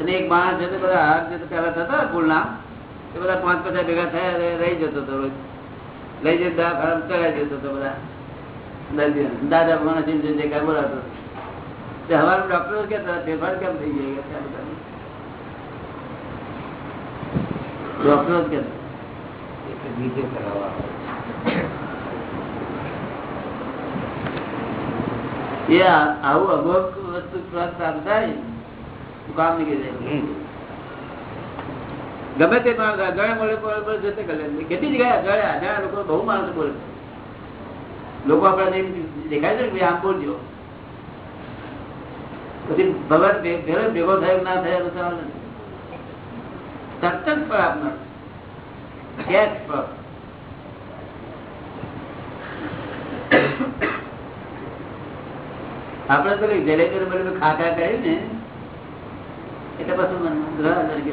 A: અને એક માણસ છે બધા હાર જતો પેલા થતા ફૂલના એ બધા પાંચ પચાસ ભેગા થયા રહી- જતો હતો રોજ. લઈ જઈ દવાખાના ચડાઈ જતો હતો બધા. દાદા જે કઈ બોલાતો તે. હવારે ડોક્ટરો કહેતા ફેરફાર કેમ થઈ ગયા ડોક્ટર એ આવું અભોગ વસ્તુ પ્રાપ્ત થાય કામ નીકળી જાય. ગમે તે માણસ અજાણ્યા બોલે કેટલી જગ્યાએ અજાણ્યા અજાણ્યા લોકો બહુ માણસો બોલે. છે. લોકો આપડે દેખાય છે ને આમ બોલજો. પછી ભગવાન ભે- ભેરો ભેગો થયો ના થયો સવાલ જ ફળ આપનાર આપડે તો કઈ જલેબી બધું ખા ખા કર્યું ને, એટલે પછી મન ગ્રહ તરીકે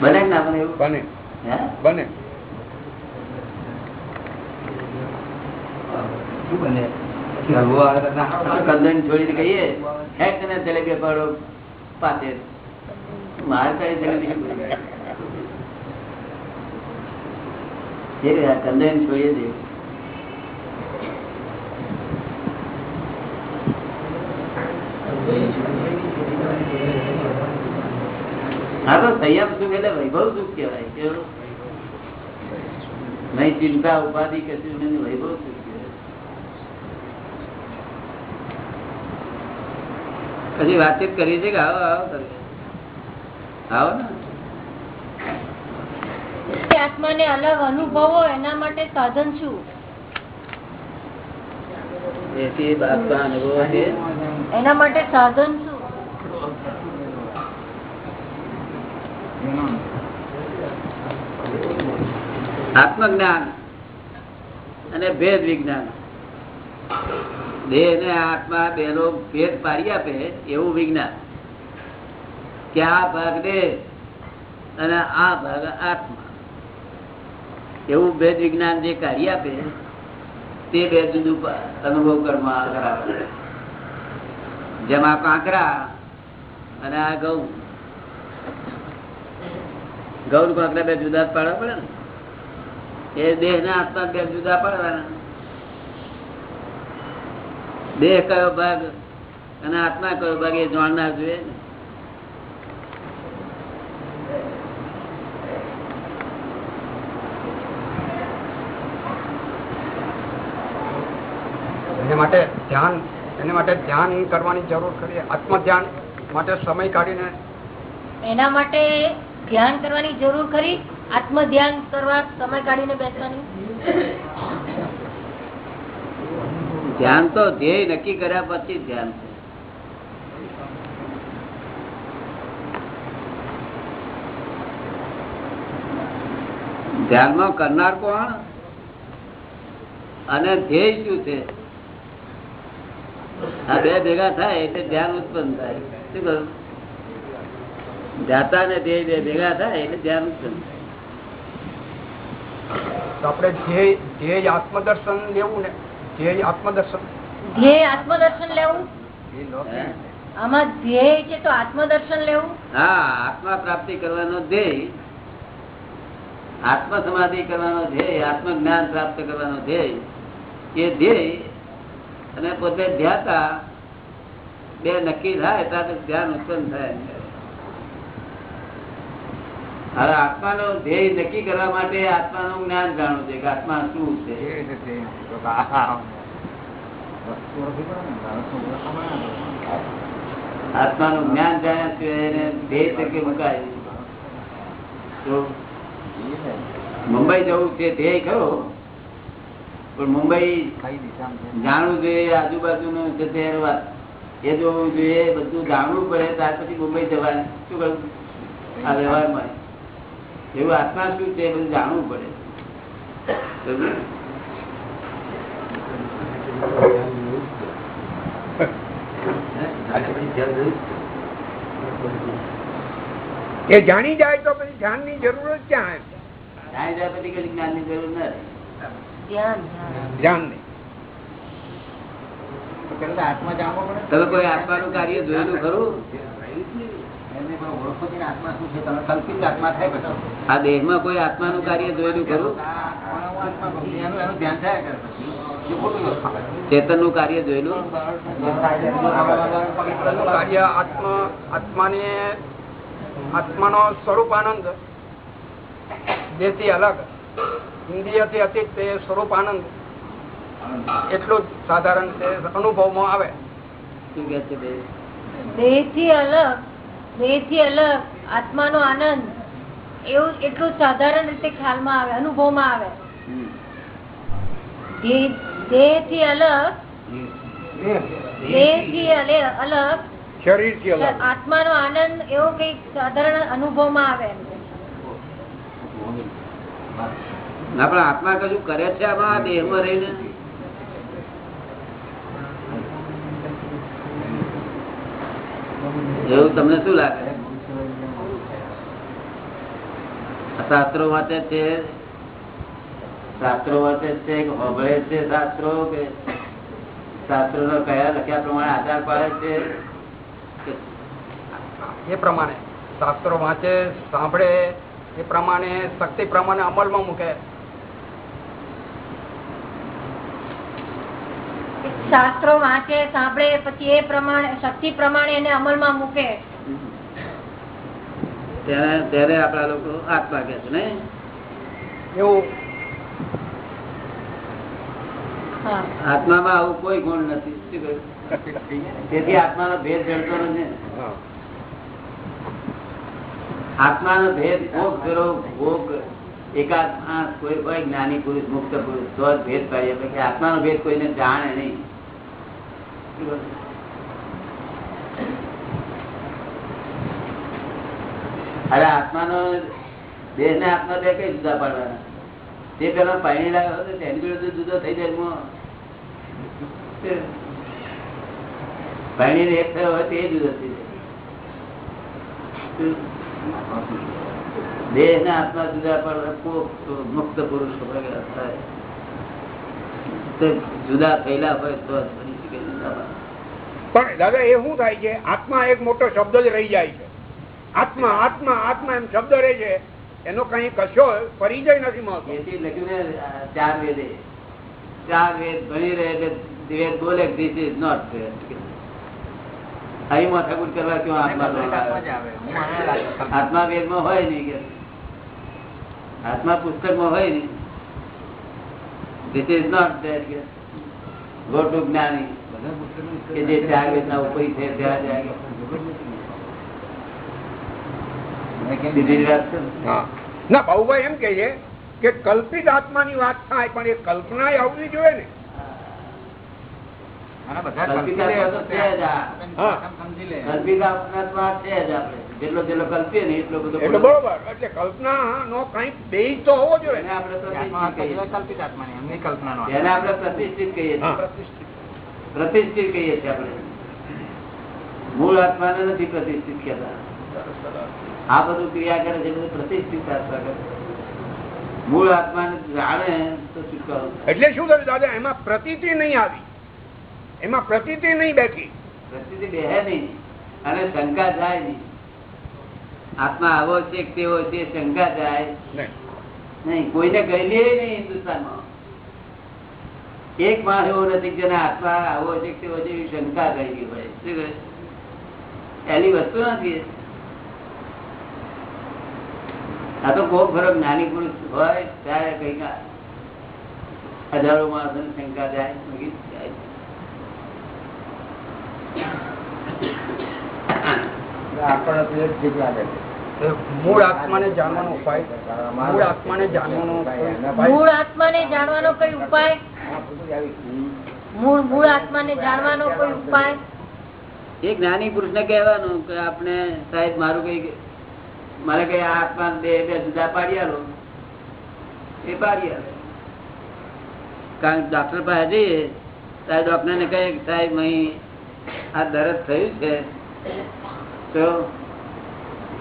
A: બને ના બને એવું?
I: બને.
A: હે?
I: બને.
C: શું બને?
A: કંદન છોડીને કહીએ જલેબી પાડો માર કરી? જલેબી કંદન છોડીએ દે. હા તો સંયમ સુખ એટલે વૈભવ સુખ કહેવાય. કેવું નહીં ચિંતા ઉપાધિ કશું નહીં વૈભવ સુખ પછી વાતચીત કરી છે કે આવો આવો આવો ને.
H: આત્માને અલગ અનુભવો એના માટે સાધન શું? એના માટે સાધન શું?
A: આત્મજ્ઞાન અને ભેદ વિજ્ઞાન. દેહ ને આત્મા બેનો ભેદ પાડી આપે એવું વિજ્ઞાન. કે આ ભાગ દેહ અને આ ભાગ આત્મા. એવું ભેદ વિજ્ઞાન જે કાઢી આપે, તે બે જુદું અનુભવ કરવા કરાવે. જેમાં કાંકરા અને આ ઘઉં ઘઉં કોકરા બે જુદા જ પાડવા પડે ને? એ દેહ ને આત્મા બે જુદા પાડવાના. દેહ કયો ભાગ અને આત્મા કયો ભાગ એ જાણનાર જોઈએ ને?
J: એને માટે ધ્યાન એને માટે ધ્યાન કરવાની જરૂર ખરી. આત્મ ધ્યાન માટે સમય કાઢીને
H: એના માટે ધ્યાન કરવાની જરૂર ખરી? આત્મ ધ્યાન કરવા સમય કાઢીને બેસવાની?
A: ધ્યાન તો ધ્યેય નક્કી કર્યા પછી ધ્યાન ધ્યાનમાં કરનાર કોણ? અને ધ્યેય શું છે? આ બે ભેગા થાય એટલે ધ્યાન ઉત્પન્ન થાય. શું કહ્યું? ધ્યાતા ને ધ્યેય બે ભેગા થાય એટલે ધ્યાન
J: આપણે ધ્યેય ધ્યેય આત્મદર્શન લેવું ને? ધ્યેય આત્મદર્શન?
H: ધ્યેય આત્મદર્શન લેવું? આમાં ધ્યેય છે તો આત્મદર્શન લેવું?
A: હા આત્મા પ્રાપ્તિ કરવાનો ધ્યેય આત્મ સમાધિ કરવાનો ધ્યેય આત્મ જ્ઞાન પ્રાપ્ત કરવાનો ધ્યેય એ ધ્યેય અને પોતે ધ્યાતા બે નક્કી થાય ત્યારે ધ્યાન ઉત્પન્ન થાય હવે આત્માનો ધ્યેય નક્કી કરવા માટે આત્માનું જ્ઞાન જાણવું છે કે આત્મા શું છે?
C: ને.
A: આત્માનું જ્ઞાન જાણ્યા સિવાય એને ધ્યેય તરીકે મુકાય. તો મુંબઈ જવું છે ધ્યેય ખરો પણ મુંબઈ જાણવું જોઈએ આજુબાજુનું છે તે વાત એ જોવું જોઈએ બધું જાણવું પડે ત્યાર પછી મુંબઈ જવાય શું કરવું આ વ્યવહારમાં. એવું આત્મા શું છે બધું જાણવું પડે.
I: એ જાણી જાય તો પછી ધ્યાનની જરૂર જ ક્યાં
A: જાણી જાય પછી કઈ જ્ઞાનની જરૂર ના રહે
H: ધ્યાન ધ્યાન.
I: ધ્યાન નહીં.
C: પેલા આત્મા જાણવો પડે.
A: તમે કોઈ આત્માનું કાર્ય જોયેલું ખરું?
C: એને દેહમાં કોઈ આત્મા શું છે? તમે કલ્પિત આત્મા થાય પછી
A: આ દેહમાં કોઈ આત્માનું કાર્ય જોયેલું ખરું
C: ચેતન.
A: ચેતનનું કાર્ય જોયેલું
J: કાર્ય આત્મા આત્માને આત્માનો સ્વરૂપ આનંદ. દેહથી અલગ ઇન્દ્રિયથી અતિત તે સ્વરૂપ આનંદ. એટલું જ સાધારણ તે અનુભવમાં આવે.
A: શું કે છે દેહ?
H: થી અલગ દેહથી અલગ આત્માનો આનંદ એવું એટલું સાધારણ રીતે ખ્યાલમાં આવે અનુભવમાં આવે. દેહ- દેહથી અલગ દેહથી થી અલગ
I: શરીરથી અલગ
H: આત્માનો આનંદ એવો કંઈક સાધારણ અનુભવમાં આવે એમ.
A: ના પણ આત્મા કશું કરે છે આમાં? દેહમાં રહીને એવું તમને શું લાગે? શાસ્ત્રો વાંચે છે? શાસ્ત્રો વાંચે છે કે હોભળે છે શાસ્ત્રો કે શાસ્ત્રો કયા લખ્યા પ્રમાણે આધાર પાડે છે?
J: એ પ્રમાણે. શાસ્ત્રો વાંચે, સાંભળે, એ પ્રમાણે, શક્તિ પ્રમાણે અમલમાં મૂકે.
H: શાસ્ત્રો વાંચે સાંભળે પછી એ પ્રમાણે શક્તિ પ્રમાણે એને અમલમાં મૂકે.
A: ત્યારે ત્યારે આપણા લોકો આત્મા કે છે ને
J: એવું.
A: આત્મામાં આવું કોઈ ગુણ નથી શું કહ્યું? તેથી આત્માનો ભેદ જડતો નથી આત્માનો ભેદ ભોગ કરો ભોગ એકાદ કોઈ હોય જ્ઞાની પુરુષ મુક્ત પુરુષ તો ભેદ પાડીએ આત્માનો ભેદ કોઈને જાણે નહીં? અરે આત્માનો દેહ ને આત્મા બે કઈ જુદા પાડવાના? તે પેલા પાણી લાવ્યો હતો તેની જોડે જુદો થઈ જાય પાણી એક થયો હોય તે જુદો થઈ જાય. દેહ ને આત્મા જુદા પાડવા મુક્ત પુરુષ જુદા થયેલા હોય તો
I: પણ દાદા એ શું થાય છે? આત્મા એક મોટો શબ્દ જ રહી જાય છે. આત્મા આત્મા આત્મા એમ શબ્દ રહે છે. એનો કઈ કશો પરિચય નથી મળતો.
A: લખ્યું ચાર વેદે. ચાર વેદ ભણી રહે એટલે વેદ બોલે ધીસ ઇઝ નોટ અહીં માથાકૂટ કરવા ક્યાં આત્મા
C: આત્મા
A: વેદ વેદમાં હોય નહીં કે. આત્મા પુસ્તકમાં હોય નહીં. ધીસ ઇઝ નોટ ધેટ કે. ગો જ્ઞાની. કે જે ચાર વેદના ઉપરી છે ત્યાં જાય ને?
I: બાબુભાઈ એમ કે છે કે કલ્પિત આત્માની વાત થાય પણ એ કલ્પના આવવી જોઈએ ને.
A: કલ્પિત આત્મા છે જ આપણે. જેટલો જેટલો કલ્પીએ ને એટલો બધો
I: એટલે બરોબર. એટલે કલ્પના નો કઈ બેઝ તો હોવો જોઈએ.
A: એને આપણે પ્રતિષ્ઠિત
C: આત્માની એમની કલ્પના
A: નો એને આપણે પ્રતિષ્ઠિત કહીએ છીએ. પ્રતિષ્ઠિત કહીએ છીએ આપણે. મૂળ આત્માને નથી પ્રતિષ્ઠિત કહેતા. આ બધું ક્રિયા કરે છે બધું પ્રતિષ્ઠિત આત્મા કરે. મૂળ આત્માને જાણે તો છુટકારો.
I: એટલે શું થયું દાદા? એમાં પ્રતીતિ નહીં આવી. એમાં પ્રતીતિ નહીં બેઠી.
A: પ્રતિથી બેહે નહીં. અને શંકા જાય નહીં. આત્મા આવો છે કે તેવો છે શંકા જાય
I: નહીં.
A: કોઈને ગયેલી નહીં હિન્દુસ્તાનમાં. એક માણસ એવો નથી જેને આત્મા આવો છે તેવો છે એવી શંકા ગયેલી હોય. શું કહે? પહેલી વસ્તુ નથી આ તો બહુ ફરક નાની પુરુષ હોય ત્યારે કંઈક હજારો માણસો શંકા જાય
G: આપણને તો એ જ ઠીક લાગે છે.
J: એ મૂળ આત્માને જાણવાનો ઉપાય. મૂળ આત્માને જાણવાનો
H: મૂળ આત્માને જાણવાનો કોઈ ઉપાય. મૂળ મૂળ આત્માને જાણવાનો કોઈ ઉપાય?
A: એ જ્ઞાની પુરુષ ને કહેવાનું કે આપણે સાહેબ મારું કઈ મારે કઈ આ આત્મા બે બે જુદા પાડી એ પાડી કારણ કે ડોક્ટર પાસે જઈએ ત્યારે ડોક્ટર ને કહે સાહેબ અહીં આ દરદ થયું છે. તો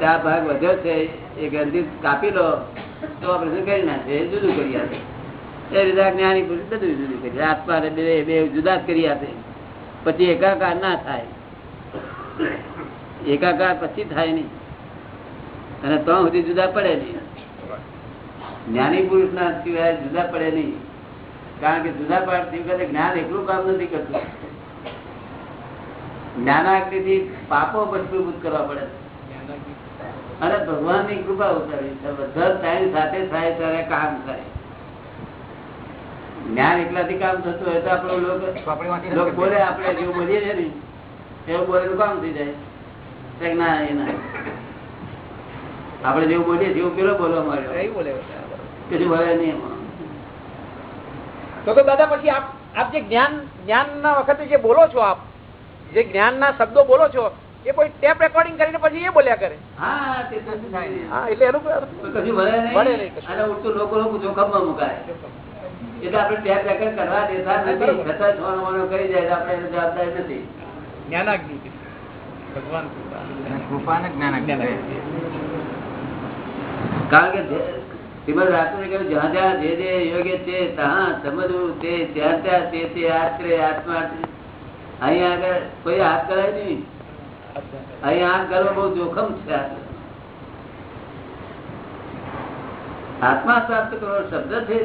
A: આ ભાગ વધ્યો છે એ ગ્રંથિ કાપી લો, તો ઓપરેશન કરી નાખે એ જુદું કરી આપે. એ રીતે જ્ઞાની પુરુષ બધું જુદું કરી આત્મા બે બે જુદા કરી આપે. પછી એકાકાર ના થાય. એકાકાર પછી થાય નહીં. અને તો સુધી જુદા પડે નહીં. જ્ઞાની પુરુષ ના સિવાય જુદા પડે નહીં. કારણ કે જુદા પાડતી વખતે જ્ઞાન એટલું કામ નથી કરતું. જ્ઞાનાકૃતિ પાપો ભસ્મીભૂત કરવા પડે અને ભગવાનની કૃપા ઉતારી. બધા ટાઈમ સાથે થાય ત્યારે કામ કરે જ્ઞાન એકલાથી કામ થતું હોય તો આપડે લોકો બોલે આપડે જેવું બોલીએ છે ને એવું બોલેલું કામ થઈ જાય. ના એના આપડે જેવું બોલીએ જેવું પેલો બોલવા
E: બોલે
A: કશું બોલે નહીં
E: તો દાદા પછી આપ આપ જે જ્ઞાન જ્ઞાન ના વખતે જે બોલો છો આપ જે જ્ઞાન ના શબ્દો બોલો છો એ કોઈ ટેપ રેકોર્ડિંગ કરીને પછી એ બોલ્યા કરે.
A: હા તે તો થાય?
E: હા એટલે એનું કોઈ-
A: કશું વળે નહીં. અને ઉઠતું લોકો લોકો જોખમમાં મુકાય. એટલે આપણે ટેપ રેકોર્ડ કરવા દેતા નથી. છતાં છોડ મોડો કરી જાય આપણે એને જવાબદારી નથી.
E: જ્ઞાનાગ્નિ ભગવાન કૃપા.
A: કારણ કે શ્રીમદ રાજપુરે કહ્યું જ્યાં જ્યાં જે જે યોગ્ય છે ત્યાં સમજવું તે ત્યાં ત્યાં તે તે આશ્રય આત્મા અહીંયા આગળ કોઈ હાથ કરાય નહીં. અહીંયા આમ કરવો બહુ જોખમ છે આત્મા પ્રાપ્ત કરો શબ્દ છે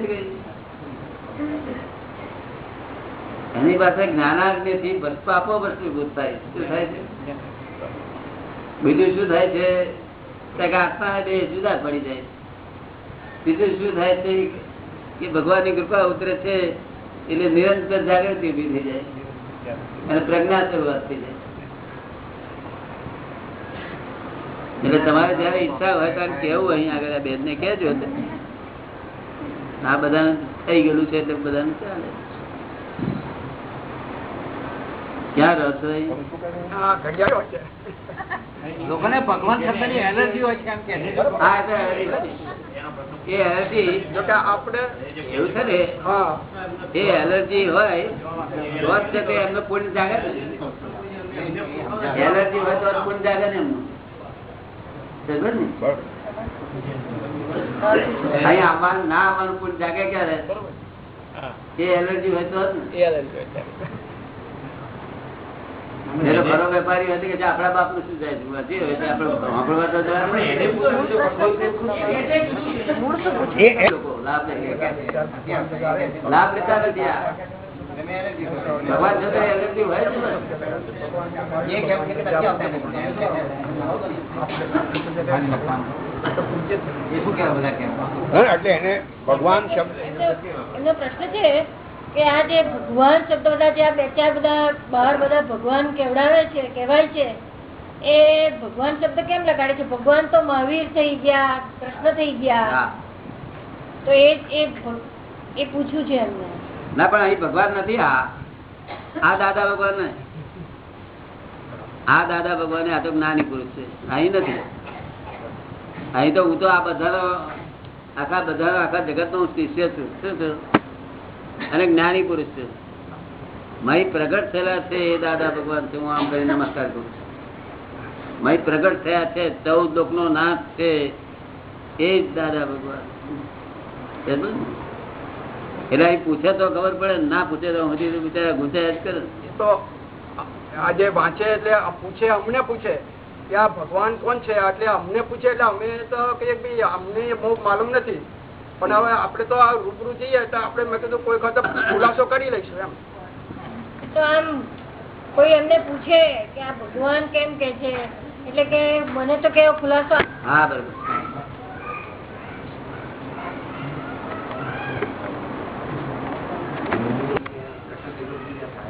A: એની પાસે જ્ઞાનાગ્નિ થી પાપો વસ્તુભૂત થાય શું થાય છે? બીજું શું થાય છે? કે આત્મા બે જુદા પડી જાય બીજું શું થાય છે કે ભગવાનની કૃપા ઉતરે છે એટલે નિરંતર જાગૃતિ ઊભી થઈ જાય અને પ્રજ્ઞા શરૂઆત થઈ જાય એટલે તમારે જયારે ઈચ્છા હોય ત્યારે કેવું અહીં આગળ આ બેન ને કેજો આ બધા થઈ ગયેલું છે એટલે બધાને ચાલે. ક્યાં.
C: લોકોને ભગવાન હોય છે એમ કે
A: એ એલર્જી
J: આપણે
A: એવું છે ને? એ એલર્જી હોય તો એમનું પૂર્ણ જાગે એલર્જી હોય તો પૂર્ણ જાગે ને એમનું? ને? અહીં આવવાનું ના આવવાનું પુણ્ય જાગે ક્યારે? એ એલર્જી હોય તો
E: એ allergy હોય
A: ખરો વેપારી હોય કે છે, આપણા બાપનું શું જાય? લોકો લાભ લેતા નથી ભગવાન જો એલર્જી હોય
I: એટલે એને ભગવાન શબ્દ
H: એમનો પ્રશ્ન છે કે આ જે ભગવાન શબ્દ બધા જે આ બે ચાર બધા બહાર બધા ભગવાન કેવડાવે છે કહેવાય છે એ ભગવાન શબ્દ કેમ લગાડે છે? ભગવાન તો મહાવીર થઈ ગયા કૃષ્ણ થઈ ગયા. તો એ એ પૂછ્યું છે એમને.
A: ના, પણ અહીં ભગવાન નથી. આ આ દાદા ભગવાન આ દાદા ભગવાન, આ તો જ્ઞાની પુરુષ છે. અહીં નથી. અહીં તો હું તો આ બધાનો, આખા બધાનો, આખા જગત નો શિષ્ય છું. શું છું અને જ્ઞાની પુરુષ છું. મય પ્રગટ થયેલા છે એ દાદા ભગવાન છે, હું આમ કરી નમસ્કાર કરું છું. મય પ્રગટ થયા છે, ચૌદ લોક નો નાથ છે એ જ દાદા ભગવાન? એટલે અહીં પૂછે તો ખબર પડે ના પૂછે તો હજી બિચારા ગુંચાયા જ કરે.
J: તો આજે વાંચે એટલે પૂછે અમને પૂછે કે આ ભગવાન કોણ છે? એટલે અમને પૂછે એટલે અમે તો કહીએ ભાઈ અમને બહુ માલુમ નથી. પણ હવે આપણે તો આ રૂબરૂ જઈએ તો આપણે મેં કીધું કોઈ વખત ખુલાસો કરી લઈશું એમ.
H: તો આમ કોઈ એમને પૂછે કે આ ભગવાન કેમ કે છે? એટલે કે મને તો કેવો ખુલાસો
A: હા બરોબર.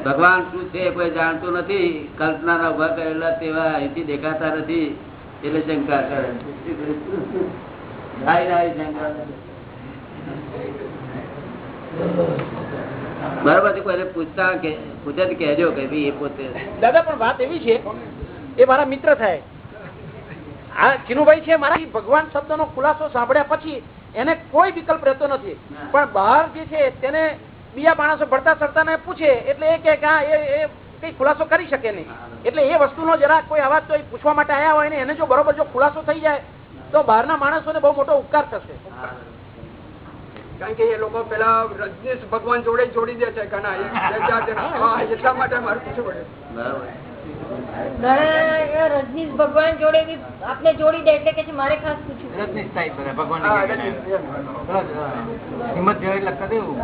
A: ભગવાન શું છે કોઈ જાણતું નથી. કલ્પના ના ઊભા કરેલા તેવા અહીંથી દેખાતા નથી. એટલે શંકા કરે. બરોબર કોઈને પૂછતા કે પૂછે તો કહેજો કે ભાઈ એ પોતે.
E: દાદા પણ વાત એવી છે એ મારા મિત્ર થાય. આ ચીનુભાઈ છે મારા ભગવાન શબ્દનો ખુલાસો સાંભળ્યા પછી એને કોઈ વિકલ્પ રહેતો નથી. પણ બહાર જે છે તેને બીજા માણસો ભરતા ચડતા ને પૂછે એટલે એ કે હા એ એ કઈ ખુલાસો કરી શકે નહીં. એટલે એ વસ્તુનો જરા કોઈ અવાજ તો પૂછવા માટે આવ્યા હોય ને એને જો બરોબર જો ખુલાસો થઈ જાય તો બહારના માણસોને બહુ મોટો ઉપકાર થશે.
J: કારણ કે એ લોકો પેલા રજનીશ ભગવાન જોડે જોડી દે છે ઘણા એટલા માટે મારે પૂછવું પડે.
A: બરોબર.
H: રજનીશ ભગવાન જોડે બી આપને જોડી દે એટલે કે મારે ખાસ પૂછ્યું
C: રજનીશ સાહેબ ભગવાન હિંમત જેવા લખતા દેવું.